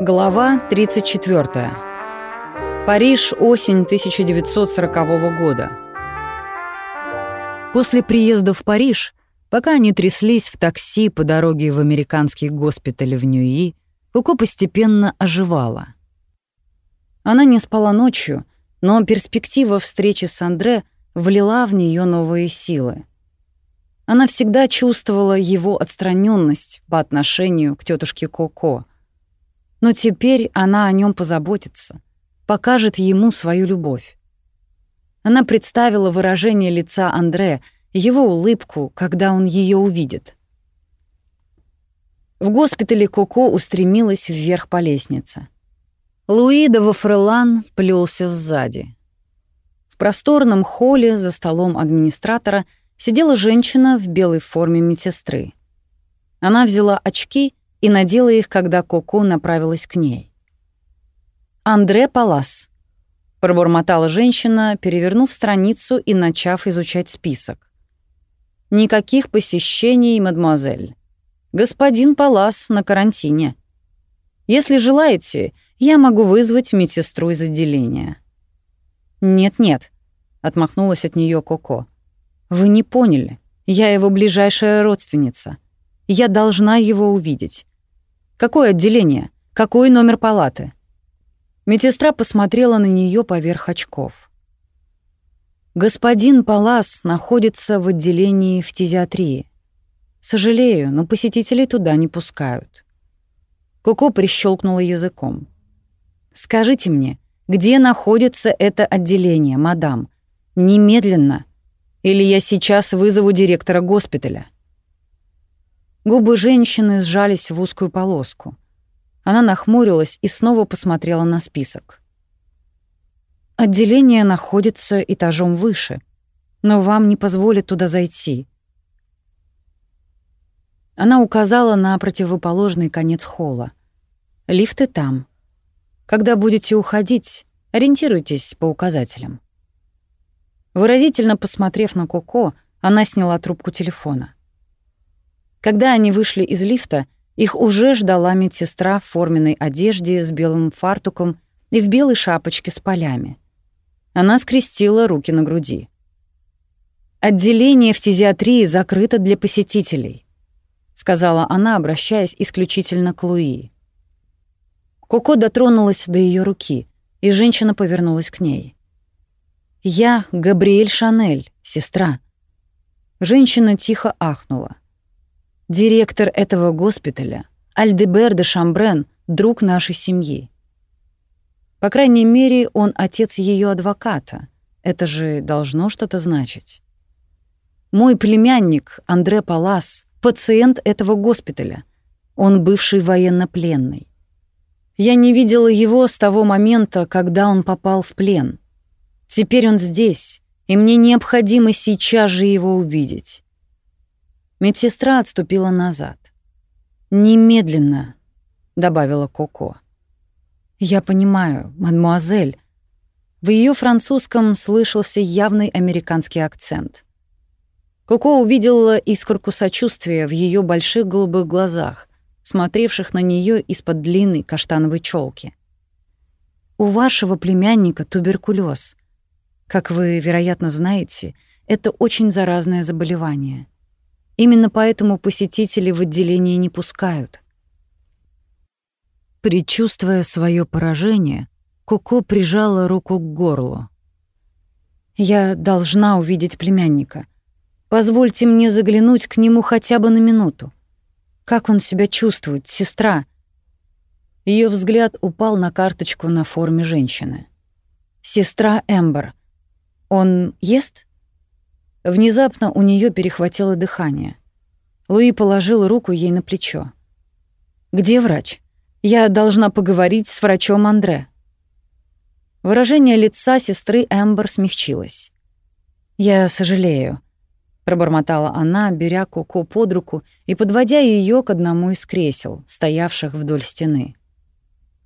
Глава 34. Париж, осень 1940 года. После приезда в Париж, пока они тряслись в такси по дороге в американский госпиталь в Ньюи, Куко постепенно оживала. Она не спала ночью, но перспектива встречи с Андре влила в нее новые силы. Она всегда чувствовала его отстраненность по отношению к тетушке Коко — но теперь она о нем позаботится, покажет ему свою любовь. Она представила выражение лица Андре, его улыбку, когда он ее увидит. В госпитале Коко устремилась вверх по лестнице. Луи де Вафрелан плелся сзади. В просторном холле за столом администратора сидела женщина в белой форме медсестры. Она взяла очки и надела их, когда Коко направилась к ней. «Андре Палас», — пробормотала женщина, перевернув страницу и начав изучать список. «Никаких посещений, мадемуазель. Господин Палас на карантине. Если желаете, я могу вызвать медсестру из отделения». «Нет-нет», — отмахнулась от нее Коко. «Вы не поняли. Я его ближайшая родственница. Я должна его увидеть. Какое отделение? Какой номер палаты? Медсестра посмотрела на нее поверх очков. Господин Палас находится в отделении фтизиатрии. Сожалею, но посетителей туда не пускают. Коко прищелкнула языком. Скажите мне, где находится это отделение, мадам? Немедленно. Или я сейчас вызову директора госпиталя. Губы женщины сжались в узкую полоску. Она нахмурилась и снова посмотрела на список. «Отделение находится этажом выше, но вам не позволят туда зайти». Она указала на противоположный конец холла. «Лифты там. Когда будете уходить, ориентируйтесь по указателям». Выразительно посмотрев на Коко, она сняла трубку телефона. Когда они вышли из лифта, их уже ждала медсестра в форменной одежде с белым фартуком и в белой шапочке с полями. Она скрестила руки на груди. «Отделение фтизиатрии закрыто для посетителей», — сказала она, обращаясь исключительно к Луи. Коко дотронулась до ее руки, и женщина повернулась к ней. «Я Габриэль Шанель, сестра». Женщина тихо ахнула. Директор этого госпиталя, Альдебер де Шамбрен, друг нашей семьи. По крайней мере, он отец ее адвоката. Это же должно что-то значить. Мой племянник, Андре Палас, пациент этого госпиталя. Он бывший военнопленный. Я не видела его с того момента, когда он попал в плен. Теперь он здесь, и мне необходимо сейчас же его увидеть. Медсестра отступила назад. «Немедленно», — добавила Коко. «Я понимаю, мадмуазель». В ее французском слышался явный американский акцент. Коко увидела искорку сочувствия в ее больших голубых глазах, смотревших на нее из-под длинной каштановой челки. «У вашего племянника туберкулез. Как вы, вероятно, знаете, это очень заразное заболевание. Именно поэтому посетители в отделение не пускают. Предчувствуя свое поражение, Коко прижала руку к горлу. «Я должна увидеть племянника. Позвольте мне заглянуть к нему хотя бы на минуту. Как он себя чувствует, сестра?» Ее взгляд упал на карточку на форме женщины. «Сестра Эмбер. Он ест?» Внезапно у нее перехватило дыхание. Луи положил руку ей на плечо. «Где врач? Я должна поговорить с врачом Андре». Выражение лица сестры Эмбер смягчилось. «Я сожалею», — пробормотала она, беря Коко под руку и подводя ее к одному из кресел, стоявших вдоль стены.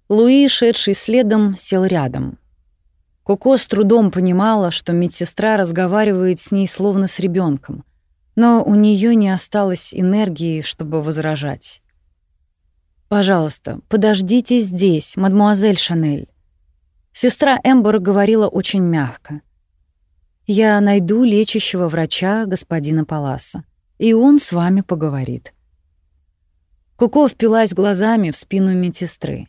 Луи, шедший следом, сел рядом. Коко с трудом понимала, что медсестра разговаривает с ней словно с ребенком, но у нее не осталось энергии, чтобы возражать. «Пожалуйста, подождите здесь, мадмуазель Шанель». Сестра Эмбер говорила очень мягко. «Я найду лечащего врача господина Паласа, и он с вами поговорит». Куко впилась глазами в спину медсестры.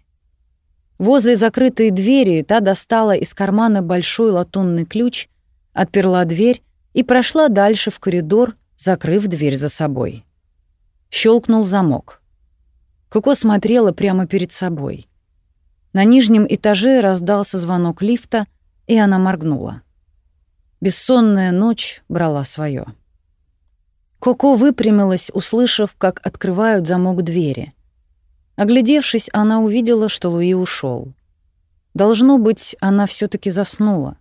Возле закрытой двери та достала из кармана большой латунный ключ, отперла дверь и прошла дальше в коридор, закрыв дверь за собой. Щелкнул замок. Коко смотрела прямо перед собой. На нижнем этаже раздался звонок лифта, и она моргнула. Бессонная ночь брала свое. Коко выпрямилась, услышав, как открывают замок двери. Оглядевшись, она увидела, что Луи ушел. Должно быть, она все таки заснула.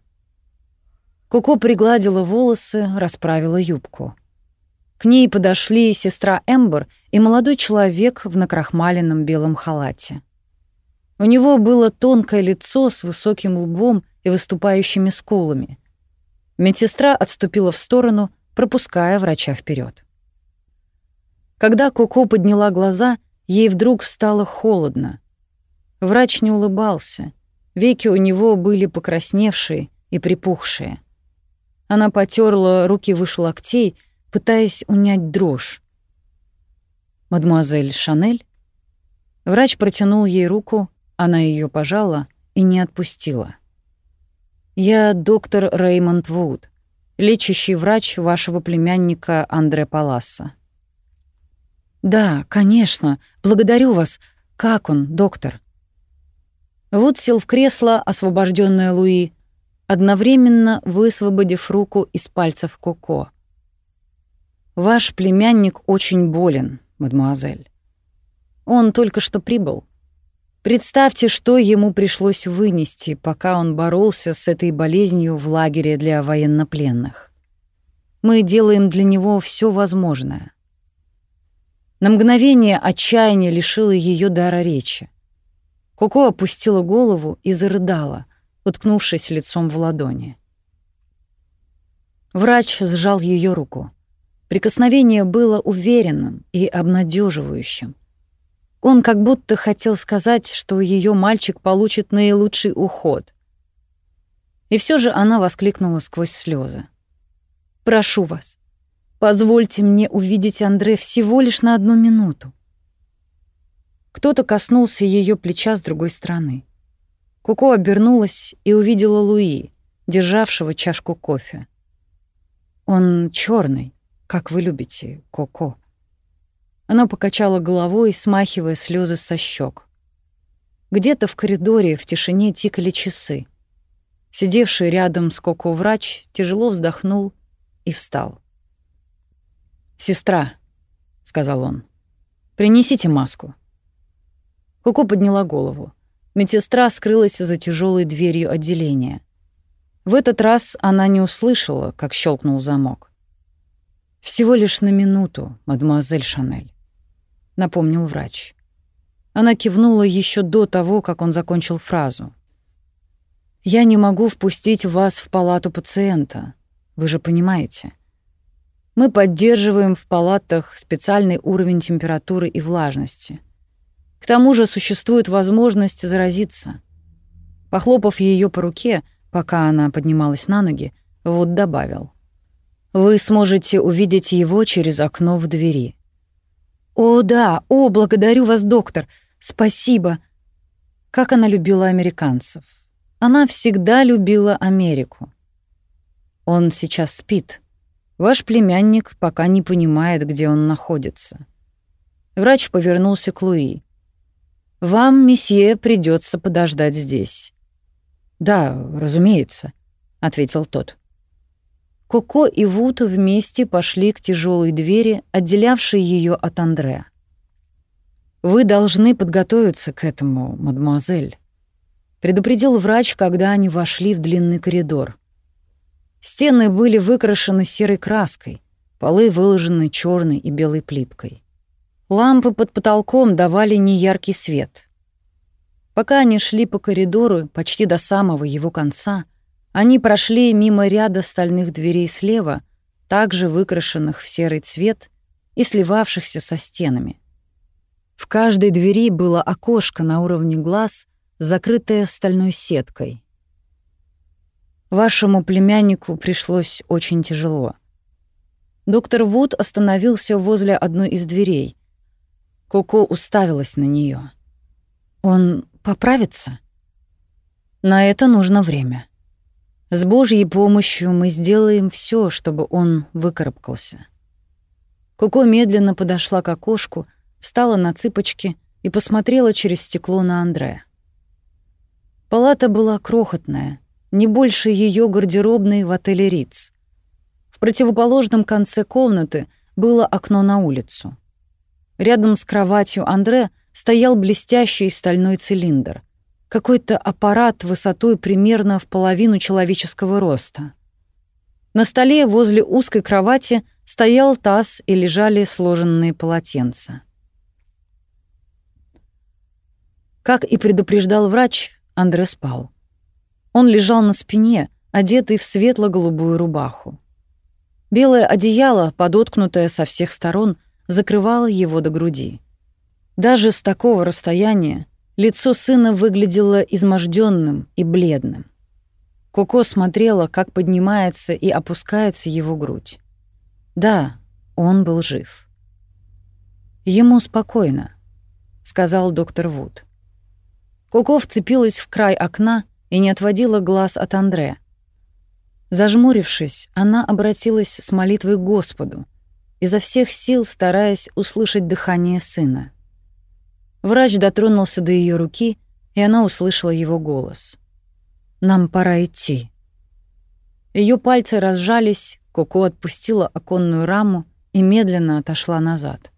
Коко пригладила волосы, расправила юбку. К ней подошли сестра Эмбер и молодой человек в накрахмаленном белом халате. У него было тонкое лицо с высоким лбом и выступающими скулами. Медсестра отступила в сторону, пропуская врача вперед. Когда Коко подняла глаза, ей вдруг стало холодно. Врач не улыбался. Веки у него были покрасневшие и припухшие. Она потерла руки выше локтей, пытаясь унять дрожь. «Мадемуазель Шанель?» Врач протянул ей руку, она ее пожала и не отпустила. «Я доктор Реймонд Вуд, лечащий врач вашего племянника Андре Паласа». «Да, конечно, благодарю вас. Как он, доктор?» Вуд сел в кресло, освобожденное Луи, одновременно высвободив руку из пальцев Коко. Ваш племянник очень болен, мадемуазель. Он только что прибыл. Представьте, что ему пришлось вынести, пока он боролся с этой болезнью в лагере для военнопленных. Мы делаем для него все возможное. На мгновение отчаяние лишило ее дара речи. Коко опустила голову и зарыдала, уткнувшись лицом в ладони. Врач сжал ее руку. Прикосновение было уверенным и обнадеживающим. Он как будто хотел сказать, что ее мальчик получит наилучший уход. И все же она воскликнула сквозь слезы. «Прошу вас, позвольте мне увидеть Андре всего лишь на одну минуту». Кто-то коснулся ее плеча с другой стороны. Куко обернулась и увидела Луи, державшего чашку кофе. Он черный, как вы любите, Коко». Она покачала головой, смахивая слезы со щек. Где-то в коридоре в тишине тикали часы. Сидевший рядом с Коко врач тяжело вздохнул и встал. «Сестра», — сказал он, — «принесите маску». Коко подняла голову. Медсестра скрылась за тяжелой дверью отделения. В этот раз она не услышала, как щелкнул замок. «Всего лишь на минуту, мадемуазель Шанель», — напомнил врач. Она кивнула еще до того, как он закончил фразу. «Я не могу впустить вас в палату пациента, вы же понимаете. Мы поддерживаем в палатах специальный уровень температуры и влажности. К тому же существует возможность заразиться». Похлопав ее по руке, пока она поднималась на ноги, вот добавил — вы сможете увидеть его через окно в двери. О, да, о, благодарю вас, доктор. Спасибо. Как она любила американцев. Она всегда любила Америку. Он сейчас спит. Ваш племянник пока не понимает, где он находится. Врач повернулся к Луи. Вам, месье, придется подождать здесь. Да, разумеется, ответил тот. Коко и Вуд вместе пошли к тяжелой двери, отделявшей ее от Андре. «Вы должны подготовиться к этому, мадемуазель», — предупредил врач, когда они вошли в длинный коридор. Стены были выкрашены серой краской, полы выложены черной и белой плиткой. Лампы под потолком давали неяркий свет. Пока они шли по коридору почти до самого его конца — они прошли мимо ряда стальных дверей слева, также выкрашенных в серый цвет и сливавшихся со стенами. В каждой двери было окошко на уровне глаз, закрытое стальной сеткой. Вашему племяннику пришлось очень тяжело. Доктор Вуд остановился возле одной из дверей. Коко уставилась на нее. Он поправится? На это нужно время. С Божьей помощью мы сделаем все, чтобы он выкарабкался. Коко медленно подошла к окошку, встала на цыпочки и посмотрела через стекло на Андре. Палата была крохотная, не больше ее гардеробной в отеле Риц. В противоположном конце комнаты было окно на улицу. Рядом с кроватью Андре стоял блестящий стальной цилиндр — какой-то аппарат высотой примерно в половину человеческого роста. На столе возле узкой кровати стоял таз и лежали сложенные полотенца. Как и предупреждал врач, Андре спал. Он лежал на спине, одетый в светло-голубую рубаху. Белое одеяло, подоткнутое со всех сторон, закрывало его до груди. Даже с такого расстояния Лицо сына выглядело изможденным и бледным. Коко смотрела, как поднимается и опускается его грудь. Да, он был жив. «Ему спокойно», — сказал доктор Вуд. Коко вцепилась в край окна и не отводила глаз от Андре. Зажмурившись, она обратилась с молитвой к Господу, изо всех сил стараясь услышать дыхание сына. Врач дотронулся до ее руки, и она услышала его голос. «Нам пора идти». Ее пальцы разжались, Коко отпустила оконную раму и медленно отошла назад.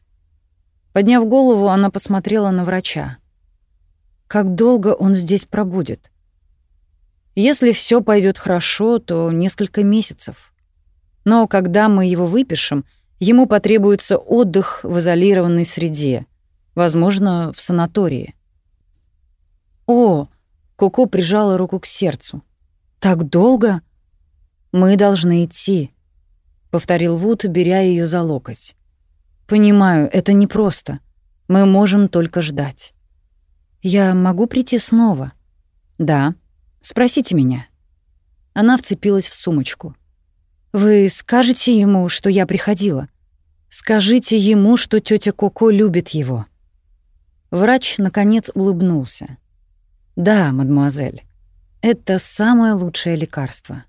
Подняв голову, она посмотрела на врача. «Как долго он здесь пробудет?» «Если все пойдет хорошо, то несколько месяцев. Но когда мы его выпишем, ему потребуется отдых в изолированной среде, Возможно, в санатории. О, Коко прижала руку к сердцу. Так долго? Мы должны идти, повторил Вуд, беря ее за локоть. Понимаю, это непросто. Мы можем только ждать. Я могу прийти снова? Да. Спросите меня. Она вцепилась в сумочку. Вы скажете ему, что я приходила? Скажите ему, что тетя Коко любит его. Врач, наконец, улыбнулся. «Да, мадемуазель, это самое лучшее лекарство».